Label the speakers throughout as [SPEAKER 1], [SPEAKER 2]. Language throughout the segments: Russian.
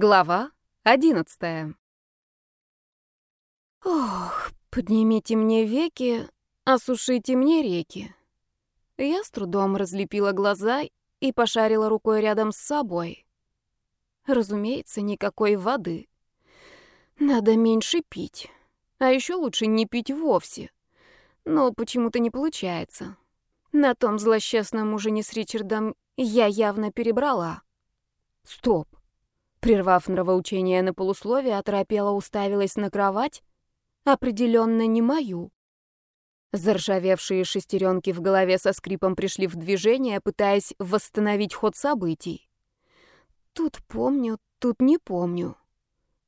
[SPEAKER 1] Глава одиннадцатая.
[SPEAKER 2] Ох, поднимите мне веки, осушите мне реки. Я с трудом разлепила глаза и пошарила рукой рядом с собой. Разумеется, никакой воды. Надо меньше пить. А еще лучше не пить вовсе. Но почему-то не получается. На том злосчастном ужине с Ричардом я явно перебрала. Стоп. Прервав нравоучение на полусловие, оторопела уставилась на кровать. Определенно не мою. Заржавевшие шестеренки в голове со скрипом пришли в движение, пытаясь восстановить ход событий. Тут помню, тут не помню.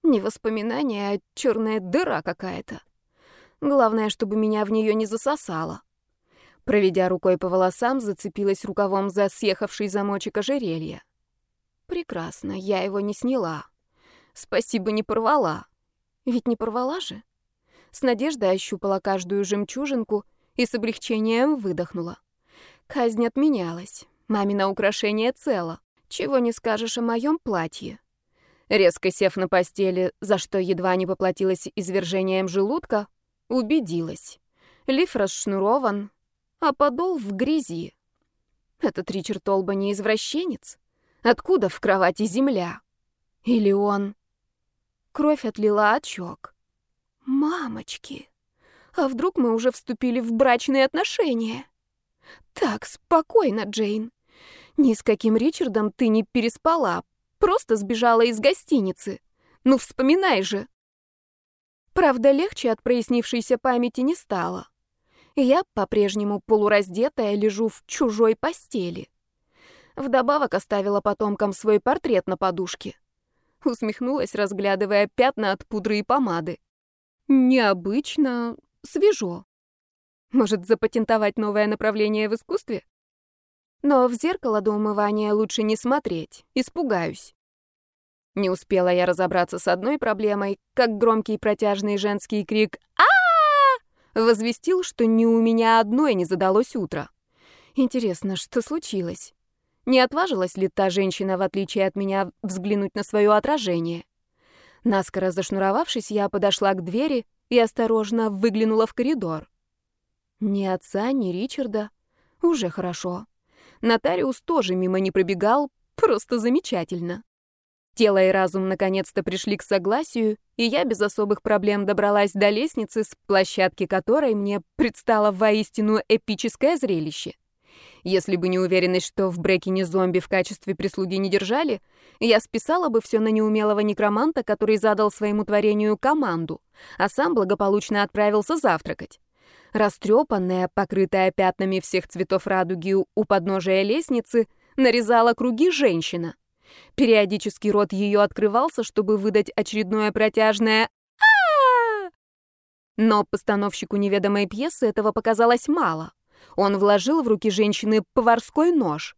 [SPEAKER 2] Не воспоминания, а черная дыра какая-то. Главное, чтобы меня в нее не засосало. Проведя рукой по волосам, зацепилась рукавом за съехавший замочек ожерелья. Прекрасно, я его не сняла. Спасибо, не порвала. Ведь не порвала же? С надеждой ощупала каждую жемчужинку и с облегчением выдохнула. Казнь отменялась. Мамино украшение цело. Чего не скажешь о моем платье. Резко сев на постели, за что едва не поплатилась извержением желудка, убедилась. Лиф расшнурован, а подол в грязи. Этот Ричард Олба не извращенец. Откуда в кровати земля? Или он... Кровь отлила от щек. Мамочки! А вдруг мы уже вступили в брачные отношения? Так, спокойно, Джейн. Ни с каким Ричардом ты не переспала, просто сбежала из гостиницы. Ну, вспоминай же. Правда, легче от прояснившейся памяти не стало. Я, по-прежнему полураздетая, лежу в чужой постели. Вдобавок оставила потомкам свой портрет на подушке. Усмехнулась, разглядывая пятна от пудры и помады. Необычно, свежо. Может, запатентовать новое направление в искусстве? Но в зеркало до умывания лучше не смотреть, испугаюсь. Не успела я разобраться с одной проблемой, как громкий протяжный женский крик а, возвестил, что ни у меня одной не задалось утро. Интересно, что случилось? Не отважилась ли та женщина, в отличие от меня, взглянуть на свое отражение? Наскоро зашнуровавшись, я подошла к двери и осторожно выглянула в коридор. Ни отца, ни Ричарда. Уже хорошо. Нотариус тоже мимо не пробегал, просто замечательно. Тело и разум наконец-то пришли к согласию, и я без особых проблем добралась до лестницы, с площадки которой мне предстало воистину эпическое зрелище. Если бы не уверенность, что в Брекине зомби в качестве прислуги не держали, я списала бы все на неумелого некроманта, который задал своему творению команду, а сам благополучно отправился завтракать. Растрепанная, покрытая пятнами всех цветов радуги у подножия лестницы, нарезала круги женщина. Периодически рот ее открывался, чтобы выдать очередное протяжное а Но постановщику неведомой пьесы этого показалось мало. Он вложил в руки женщины поварской нож.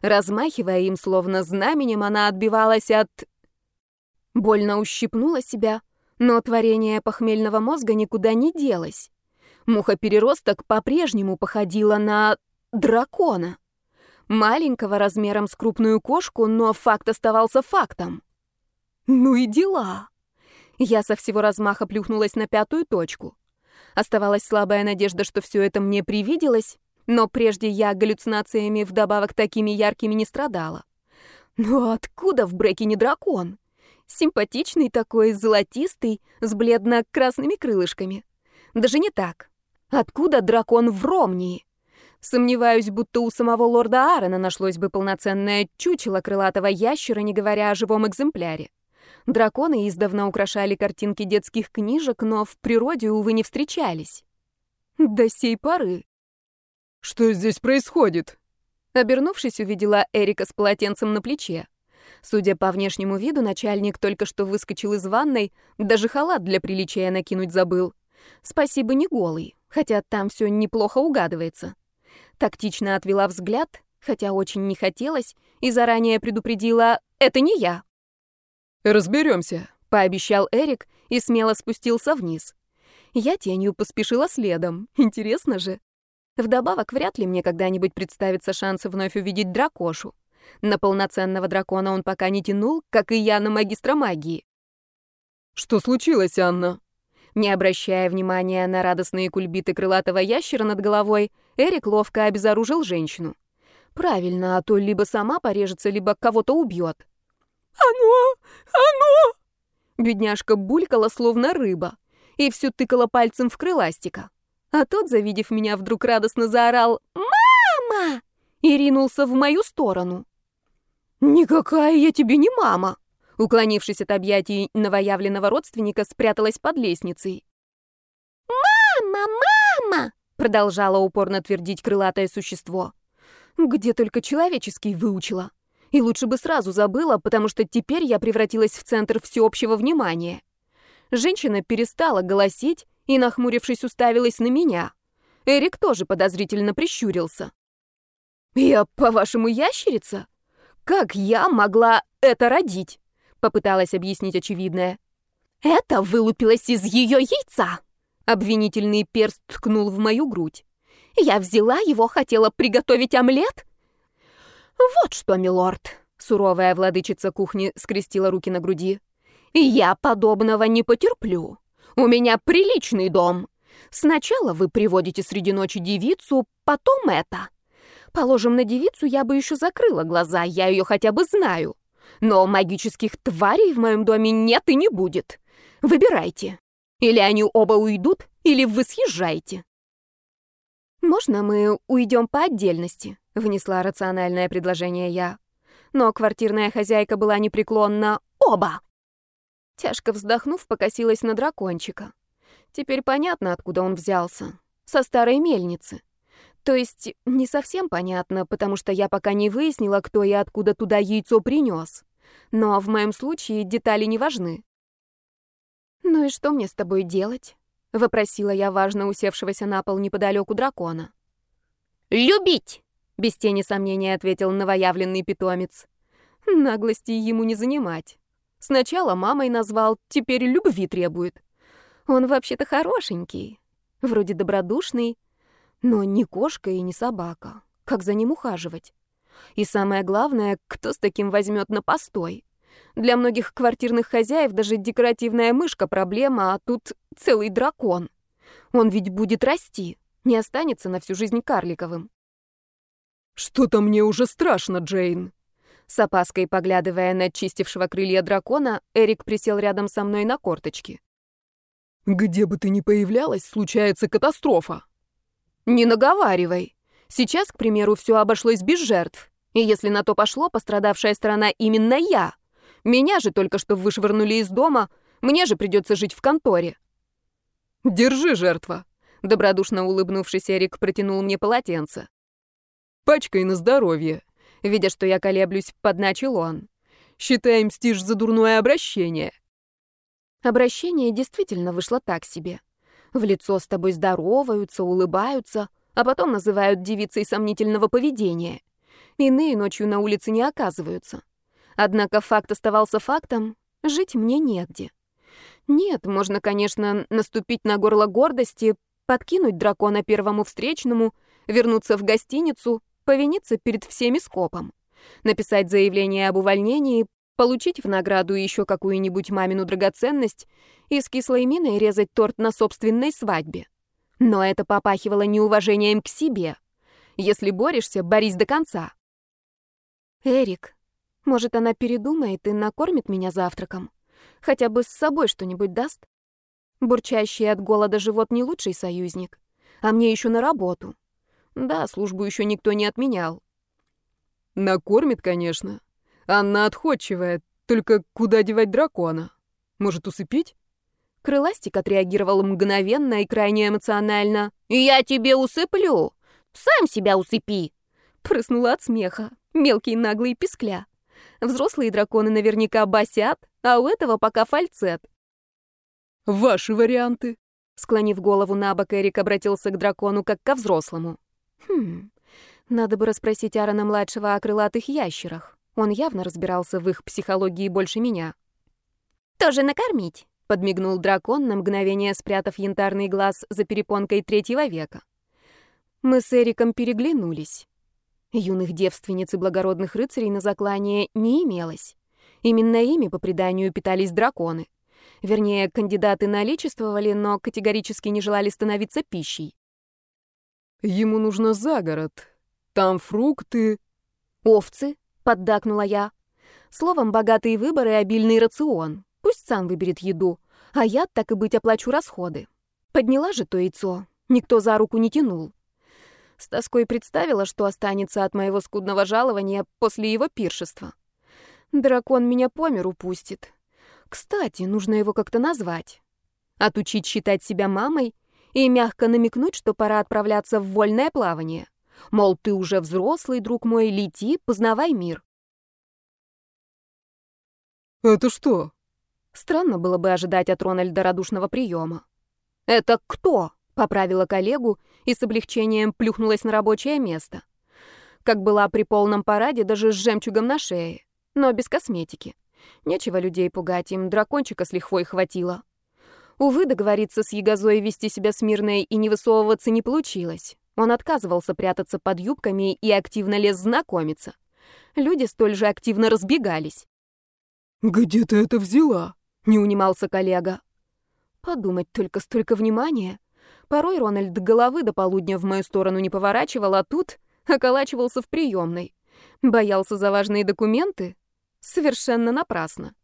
[SPEAKER 2] Размахивая им словно знаменем, она отбивалась от... Больно ущипнула себя, но творение похмельного мозга никуда не делось. Муха-переросток по-прежнему походила на дракона. Маленького размером с крупную кошку, но факт оставался фактом. Ну и дела. Я со всего размаха плюхнулась на пятую точку. Оставалась слабая надежда, что все это мне привиделось, но прежде я галлюцинациями вдобавок такими яркими не страдала. Но откуда в Бреке не дракон? Симпатичный такой, золотистый, с бледно-красными крылышками. Даже не так. Откуда дракон в Ромнии? Сомневаюсь, будто у самого лорда Аарона нашлось бы полноценное чучело крылатого ящера, не говоря о живом экземпляре. Драконы издавна украшали картинки детских книжек, но в природе, увы, не встречались. До сей поры.
[SPEAKER 3] «Что здесь происходит?»
[SPEAKER 2] Обернувшись, увидела Эрика с полотенцем на плече. Судя по внешнему виду, начальник только что выскочил из ванной, даже халат для приличия накинуть забыл. Спасибо, не голый, хотя там все неплохо угадывается. Тактично отвела взгляд, хотя очень не хотелось, и заранее предупредила «это не я».
[SPEAKER 3] «Разберемся», —
[SPEAKER 2] пообещал Эрик и смело спустился вниз. Я тенью поспешила следом. Интересно же. Вдобавок, вряд ли мне когда-нибудь представится шанс вновь увидеть дракошу. На полноценного дракона он пока не тянул, как и я на магистра магии.
[SPEAKER 3] Что случилось, Анна?
[SPEAKER 2] Не обращая внимания на радостные кульбиты крылатого ящера над головой, Эрик ловко обезоружил женщину. Правильно, а то либо сама порежется, либо кого-то убьет.
[SPEAKER 3] «Оно! Оно!»
[SPEAKER 2] Бедняжка булькала, словно рыба, и все тыкала пальцем в крыластика. А тот, завидев меня, вдруг радостно заорал «Мама!» и ринулся в мою сторону. «Никакая я тебе не мама!» Уклонившись от объятий новоявленного родственника, спряталась под лестницей. «Мама! Мама!» — продолжало упорно твердить крылатое существо. «Где только человеческий выучила. И лучше бы сразу забыла, потому что теперь я превратилась в центр всеобщего внимания». Женщина перестала голосить и, нахмурившись, уставилась на меня. Эрик тоже подозрительно прищурился. «Я, по-вашему, ящерица? Как я могла это родить?» Попыталась объяснить очевидное. «Это вылупилось из ее яйца!» Обвинительный перст ткнул в мою грудь. «Я взяла его, хотела приготовить омлет?» «Вот что, милорд!» Суровая владычица кухни скрестила руки на груди. «Я подобного не потерплю. У меня приличный дом. Сначала вы приводите среди ночи девицу, потом это. Положим, на девицу я бы еще закрыла глаза, я ее хотя бы знаю. Но магических тварей в моем доме нет и не будет. Выбирайте. Или они оба уйдут, или вы съезжаете. «Можно мы уйдем по отдельности?» — внесла рациональное предложение я. Но квартирная хозяйка была непреклонна. «Оба!» Тяжко вздохнув, покосилась на дракончика. Теперь понятно, откуда он взялся. Со старой мельницы. То есть не совсем понятно, потому что я пока не выяснила, кто и откуда туда яйцо принес. Но в моем случае детали не важны. «Ну и что мне с тобой делать?» — вопросила я важно усевшегося на пол неподалеку дракона. «Любить!» — без тени сомнения ответил новоявленный питомец. Наглости ему не занимать. Сначала мамой назвал, теперь любви требует. Он вообще-то хорошенький, вроде добродушный, но не кошка и не собака. Как за ним ухаживать? И самое главное, кто с таким возьмет на постой? Для многих квартирных хозяев даже декоративная мышка проблема, а тут целый дракон. Он ведь будет расти, не останется на всю жизнь карликовым.
[SPEAKER 3] «Что-то мне уже страшно, Джейн»,
[SPEAKER 2] с опаской поглядывая на чистившего крылья дракона, Эрик присел рядом со мной на корточки.
[SPEAKER 3] «Где бы ты ни появлялась, случается катастрофа».
[SPEAKER 2] «Не наговаривай. Сейчас, к примеру, все обошлось без жертв. И если на то пошло, пострадавшая сторона именно я. Меня же только что вышвырнули из дома, мне же придется жить в конторе».
[SPEAKER 3] «Держи, жертва», —
[SPEAKER 2] добродушно улыбнувшись, Эрик протянул мне полотенце.
[SPEAKER 3] «Пачкай на здоровье.
[SPEAKER 2] Видя, что я колеблюсь, подначил он.
[SPEAKER 3] «Считаем стишь за дурное обращение».
[SPEAKER 2] Обращение действительно вышло так себе. В лицо с тобой здороваются, улыбаются, а потом называют девицей сомнительного поведения. Иные ночью на улице не оказываются. Однако факт оставался фактом, жить мне негде. Нет, можно, конечно, наступить на горло гордости, подкинуть дракона первому встречному, вернуться в гостиницу, повиниться перед всеми скопом, написать заявление об увольнении, получить в награду еще какую-нибудь мамину драгоценность и с кислой миной резать торт на собственной свадьбе. Но это попахивало неуважением к себе. Если борешься, борись до конца. Эрик, может, она передумает и накормит меня завтраком? Хотя бы с собой что-нибудь даст? Бурчащий от голода живот не лучший союзник. А мне еще на работу. Да, службу еще никто не отменял.
[SPEAKER 3] Накормит, конечно. Анна отходчивая, только куда девать дракона? Может, усыпить?
[SPEAKER 2] Крыластик отреагировал мгновенно и крайне эмоционально. «Я тебе усыплю! Сам себя усыпи!» Прыснула от смеха. Мелкий наглый пискля. Взрослые драконы наверняка басят, а у этого пока фальцет.
[SPEAKER 3] «Ваши варианты?»
[SPEAKER 2] Склонив голову на бок, Эрик обратился к дракону как ко взрослому. Хм, надо бы расспросить Аарона-младшего о крылатых ящерах. Он явно разбирался в их психологии больше меня. «Тоже накормить», — подмигнул дракон, на мгновение спрятав янтарный глаз за перепонкой третьего века. Мы с Эриком переглянулись. Юных девственниц и благородных рыцарей на заклание не имелось. Именно ими, по преданию, питались драконы. Вернее, кандидаты наличествовали, но категорически не желали становиться пищей.
[SPEAKER 3] Ему нужно за город. Там фрукты.
[SPEAKER 2] Овцы, поддакнула я. Словом, богатый выбор и обильный рацион. Пусть сам выберет еду, а я, так и быть, оплачу расходы. Подняла же то яйцо. Никто за руку не тянул. С тоской представила, что останется от моего скудного жалования после его пиршества. Дракон меня по миру пустит. Кстати, нужно его как-то назвать. Отучить считать себя мамой и мягко намекнуть, что пора отправляться в вольное плавание. Мол, ты уже взрослый, друг мой, лети, познавай мир.
[SPEAKER 3] «Это что?»
[SPEAKER 2] Странно было бы ожидать от Рональда радушного приема. «Это кто?» — поправила коллегу и с облегчением плюхнулась на рабочее место. Как была при полном параде, даже с жемчугом на шее, но без косметики. Нечего людей пугать, им дракончика с лихвой хватило. Увы, договориться с Ягозой вести себя смирно и не высовываться не получилось. Он отказывался прятаться под юбками и активно лез знакомиться. Люди столь же активно разбегались.
[SPEAKER 3] «Где ты это взяла?»
[SPEAKER 2] — не унимался коллега. Подумать только столько внимания. Порой Рональд головы до полудня в мою сторону не поворачивал, а тут околачивался в приемной. Боялся за важные документы? Совершенно напрасно.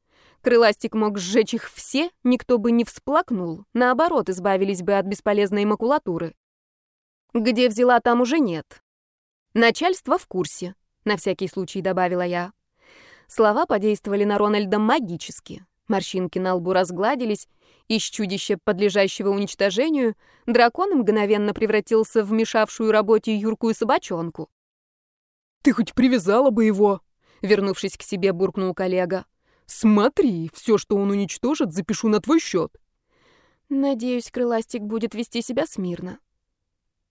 [SPEAKER 2] Крыластик мог сжечь их все, никто бы не всплакнул, наоборот, избавились бы от бесполезной макулатуры. Где взяла, там уже нет. Начальство в курсе, на всякий случай добавила я. Слова подействовали на Рональда магически. Морщинки на лбу разгладились, из чудища, подлежащего уничтожению, дракон мгновенно превратился в мешавшую работе юркую собачонку.
[SPEAKER 3] «Ты хоть привязала бы его?»
[SPEAKER 2] Вернувшись к себе, буркнул коллега.
[SPEAKER 3] «Смотри, все, что он уничтожит, запишу на твой счет».
[SPEAKER 2] Надеюсь, крыластик будет вести себя смирно.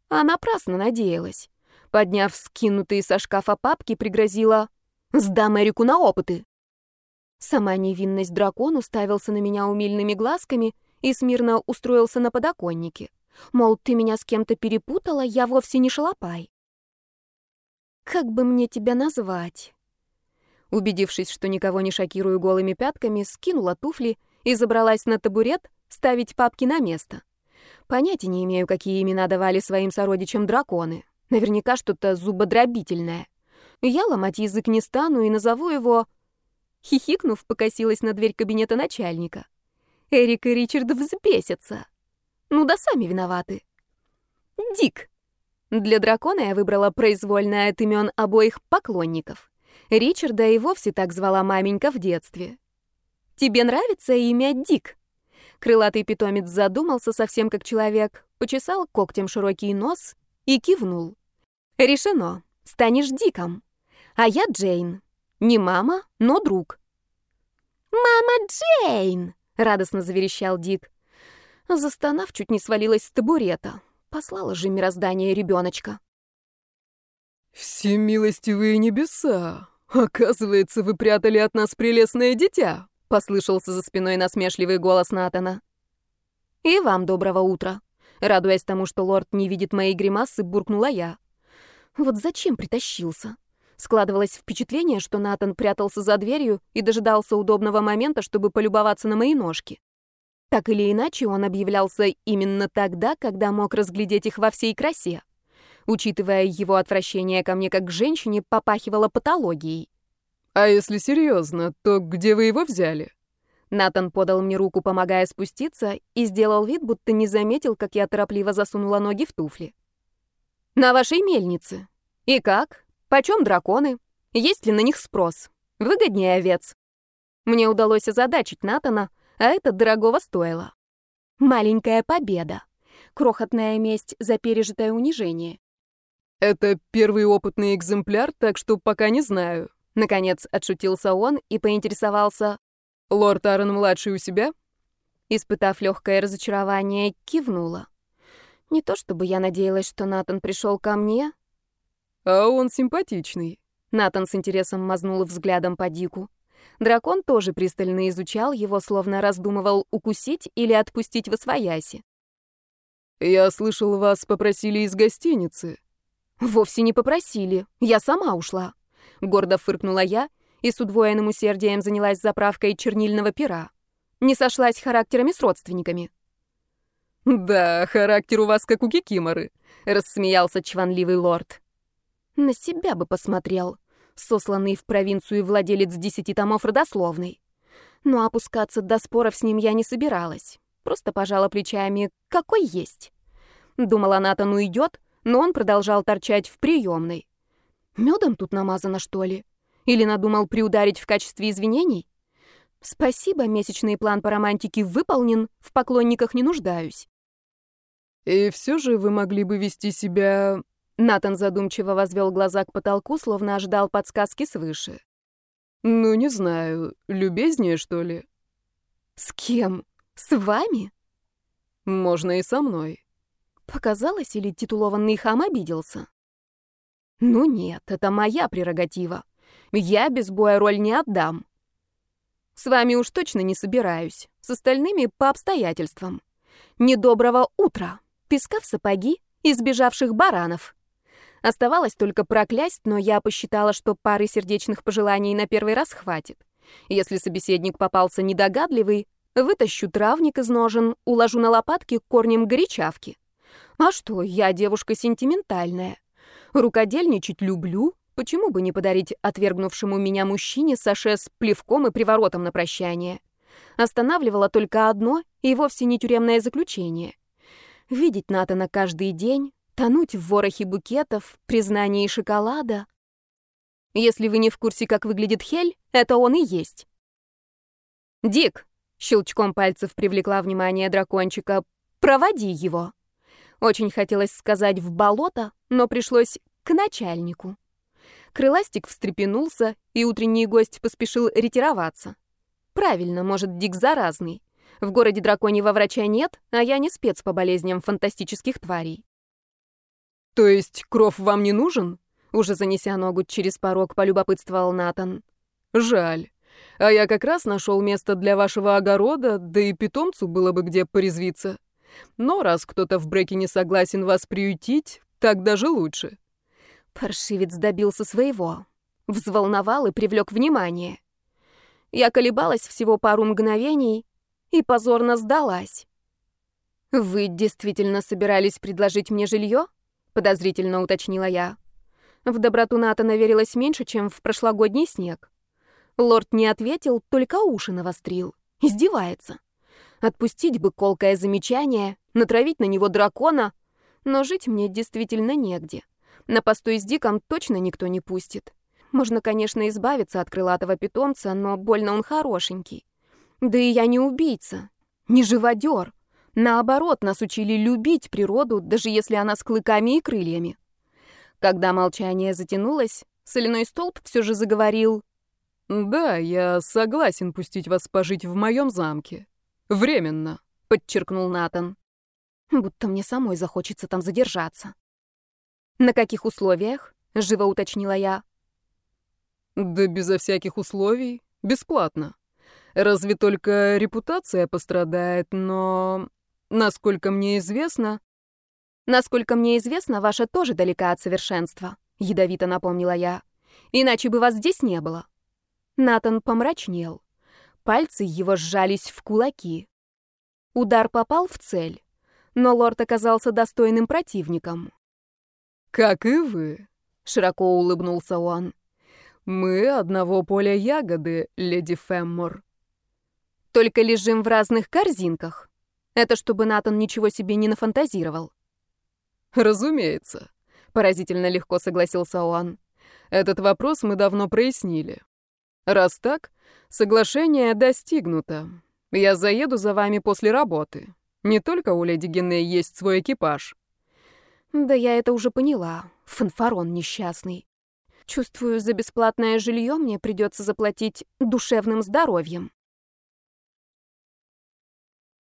[SPEAKER 2] А напрасно надеялась. Подняв скинутые со шкафа папки, пригрозила «Сдам Эрику на опыты». Сама невинность дракон уставился на меня умильными глазками и смирно устроился на подоконнике. Мол, ты меня с кем-то перепутала, я вовсе не шалопай. Как бы мне тебя назвать? Убедившись, что никого не шокирую голыми пятками, скинула туфли и забралась на табурет ставить папки на место. Понятия не имею, какие имена давали своим сородичам драконы. Наверняка что-то зубодробительное. Я ломать язык не стану и назову его Хихикнув, покосилась на дверь кабинета начальника. Эрик и Ричард взбесятся. Ну да сами виноваты. Дик. Для дракона я выбрала произвольно от имен обоих поклонников. Ричарда и вовсе так звала маменька в детстве. «Тебе нравится имя Дик?» Крылатый питомец задумался совсем как человек, почесал когтем широкий нос и кивнул. «Решено. Станешь Диком. А я Джейн. Не мама, но друг. «Мама Джейн!» — радостно заверещал Дик. Застонав, чуть не свалилась с табурета. Послала же мироздание ребеночка.
[SPEAKER 3] «Все милостивые небеса! Оказывается, вы прятали от нас прелестное дитя!» — послышался за спиной насмешливый голос Натана.
[SPEAKER 2] «И вам доброго утра!» Радуясь тому, что лорд не видит моей гримасы, буркнула я. «Вот зачем притащился?» Складывалось впечатление, что Натан прятался за дверью и дожидался удобного момента, чтобы полюбоваться на мои ножки. Так или иначе, он объявлялся именно тогда, когда мог разглядеть их во всей красе. Учитывая его отвращение ко мне как к женщине, попахивало патологией.
[SPEAKER 3] «А если серьезно, то где вы его взяли?»
[SPEAKER 2] Натан подал мне руку, помогая спуститься, и сделал вид, будто не заметил, как я торопливо засунула ноги в туфли. «На вашей мельнице. И как? Почем драконы? Есть ли на них спрос? Выгоднее овец. Мне удалось озадачить Натана, а это дорогого стоило. Маленькая победа. Крохотная месть за пережитое унижение.
[SPEAKER 3] Это первый опытный экземпляр, так что пока не знаю.
[SPEAKER 2] Наконец отшутился он и поинтересовался.
[SPEAKER 3] Лорд Аарон-младший у себя?
[SPEAKER 2] Испытав легкое разочарование, кивнула. Не то чтобы я надеялась, что Натан пришел ко мне,
[SPEAKER 3] а он симпатичный.
[SPEAKER 2] Натан с интересом мазнул взглядом по Дику. Дракон тоже пристально изучал его, словно раздумывал, укусить или отпустить в освояси.
[SPEAKER 3] «Я слышал, вас попросили из гостиницы».
[SPEAKER 2] Вовсе не попросили. Я сама ушла. Гордо фыркнула я и с удвоенным усердием занялась заправкой чернильного пера. Не сошлась характерами с родственниками.
[SPEAKER 3] «Да, характер у вас как у кикиморы», — рассмеялся чванливый лорд.
[SPEAKER 2] «На себя бы посмотрел, сосланный в провинцию владелец десяти томов родословной. Но опускаться до споров с ним я не собиралась. Просто пожала плечами, какой есть. Думала, Натан уйдет, но он продолжал торчать в приемной. Медом тут намазано, что ли? Или надумал приударить в качестве извинений? Спасибо, месячный план по романтике выполнен, в поклонниках не нуждаюсь.
[SPEAKER 3] И все же вы могли бы вести себя...
[SPEAKER 2] Натан задумчиво возвел глаза к потолку, словно ожидал подсказки свыше.
[SPEAKER 3] Ну, не знаю, любезнее, что ли?
[SPEAKER 2] С кем? С вами?
[SPEAKER 3] Можно и со мной.
[SPEAKER 2] Показалось, или титулованный хам обиделся? Ну нет, это моя прерогатива. Я без боя роль не отдам. С вами уж точно не собираюсь. С остальными по обстоятельствам. Недоброго утра. Песка в сапоги и сбежавших баранов. Оставалось только проклясть, но я посчитала, что пары сердечных пожеланий на первый раз хватит. Если собеседник попался недогадливый, вытащу травник из ножен, уложу на лопатки корнем горячавки. А что, я девушка сентиментальная. Рукодельничать люблю, почему бы не подарить отвергнувшему меня мужчине саше с плевком и приворотом на прощание? Останавливало только одно и вовсе не тюремное заключение. Видеть Натана каждый день, Тонуть в ворохе букетов, признании шоколада. Если вы не в курсе, как выглядит Хель, это он и есть. «Дик!» — щелчком пальцев привлекла внимание дракончика. «Проводи его!» Очень хотелось сказать «в болото», но пришлось «к начальнику». Крыластик встрепенулся, и утренний гость поспешил ретироваться. Правильно, может, Дик заразный. В городе драконьего врача нет, а я не спец по болезням фантастических тварей.
[SPEAKER 3] «То есть кров вам не нужен?» Уже занеся ногу через порог, полюбопытствовал Натан. «Жаль. А я как раз нашел место для вашего огорода, да и питомцу было бы где порезвиться. Но раз кто-то в Бреке не согласен вас приютить, так даже лучше».
[SPEAKER 2] Паршивец добился своего. Взволновал и привлек внимание. Я колебалась всего пару мгновений и позорно сдалась. «Вы действительно собирались предложить мне жилье?» подозрительно уточнила я. В доброту Натана верилось меньше, чем в прошлогодний снег. Лорд не ответил, только уши навострил. Издевается. Отпустить бы колкое замечание, натравить на него дракона, но жить мне действительно негде. На постой с Диком точно никто не пустит. Можно, конечно, избавиться от крылатого питомца, но больно он хорошенький. Да и я не убийца, не живодер. Наоборот, нас учили любить природу, даже если она с клыками и крыльями. Когда молчание затянулось, соляной столб все же заговорил.
[SPEAKER 3] «Да, я согласен пустить вас пожить в моем замке. Временно», — подчеркнул Натан.
[SPEAKER 2] «Будто мне самой захочется там задержаться». «На каких условиях?» — живо уточнила я.
[SPEAKER 3] «Да безо всяких условий. Бесплатно. Разве только репутация пострадает, но...» Насколько мне известно...
[SPEAKER 2] Насколько мне известно, ваша тоже далека от совершенства, ядовито напомнила я. Иначе бы вас здесь не было. Натан помрачнел. Пальцы его сжались в кулаки. Удар попал в цель, но лорд оказался достойным противником.
[SPEAKER 3] «Как и вы», — широко улыбнулся он. «Мы одного поля ягоды, леди Феммор».
[SPEAKER 2] «Только лежим в разных корзинках», это чтобы Натан ничего себе не нафантазировал.
[SPEAKER 3] Разумеется, поразительно легко согласился он. Этот вопрос мы давно прояснили. Раз так, соглашение достигнуто. Я заеду за вами после работы. Не только у леди Генне есть свой экипаж.
[SPEAKER 2] Да я это уже поняла. Фанфарон несчастный. Чувствую, за бесплатное жилье мне придется заплатить душевным здоровьем.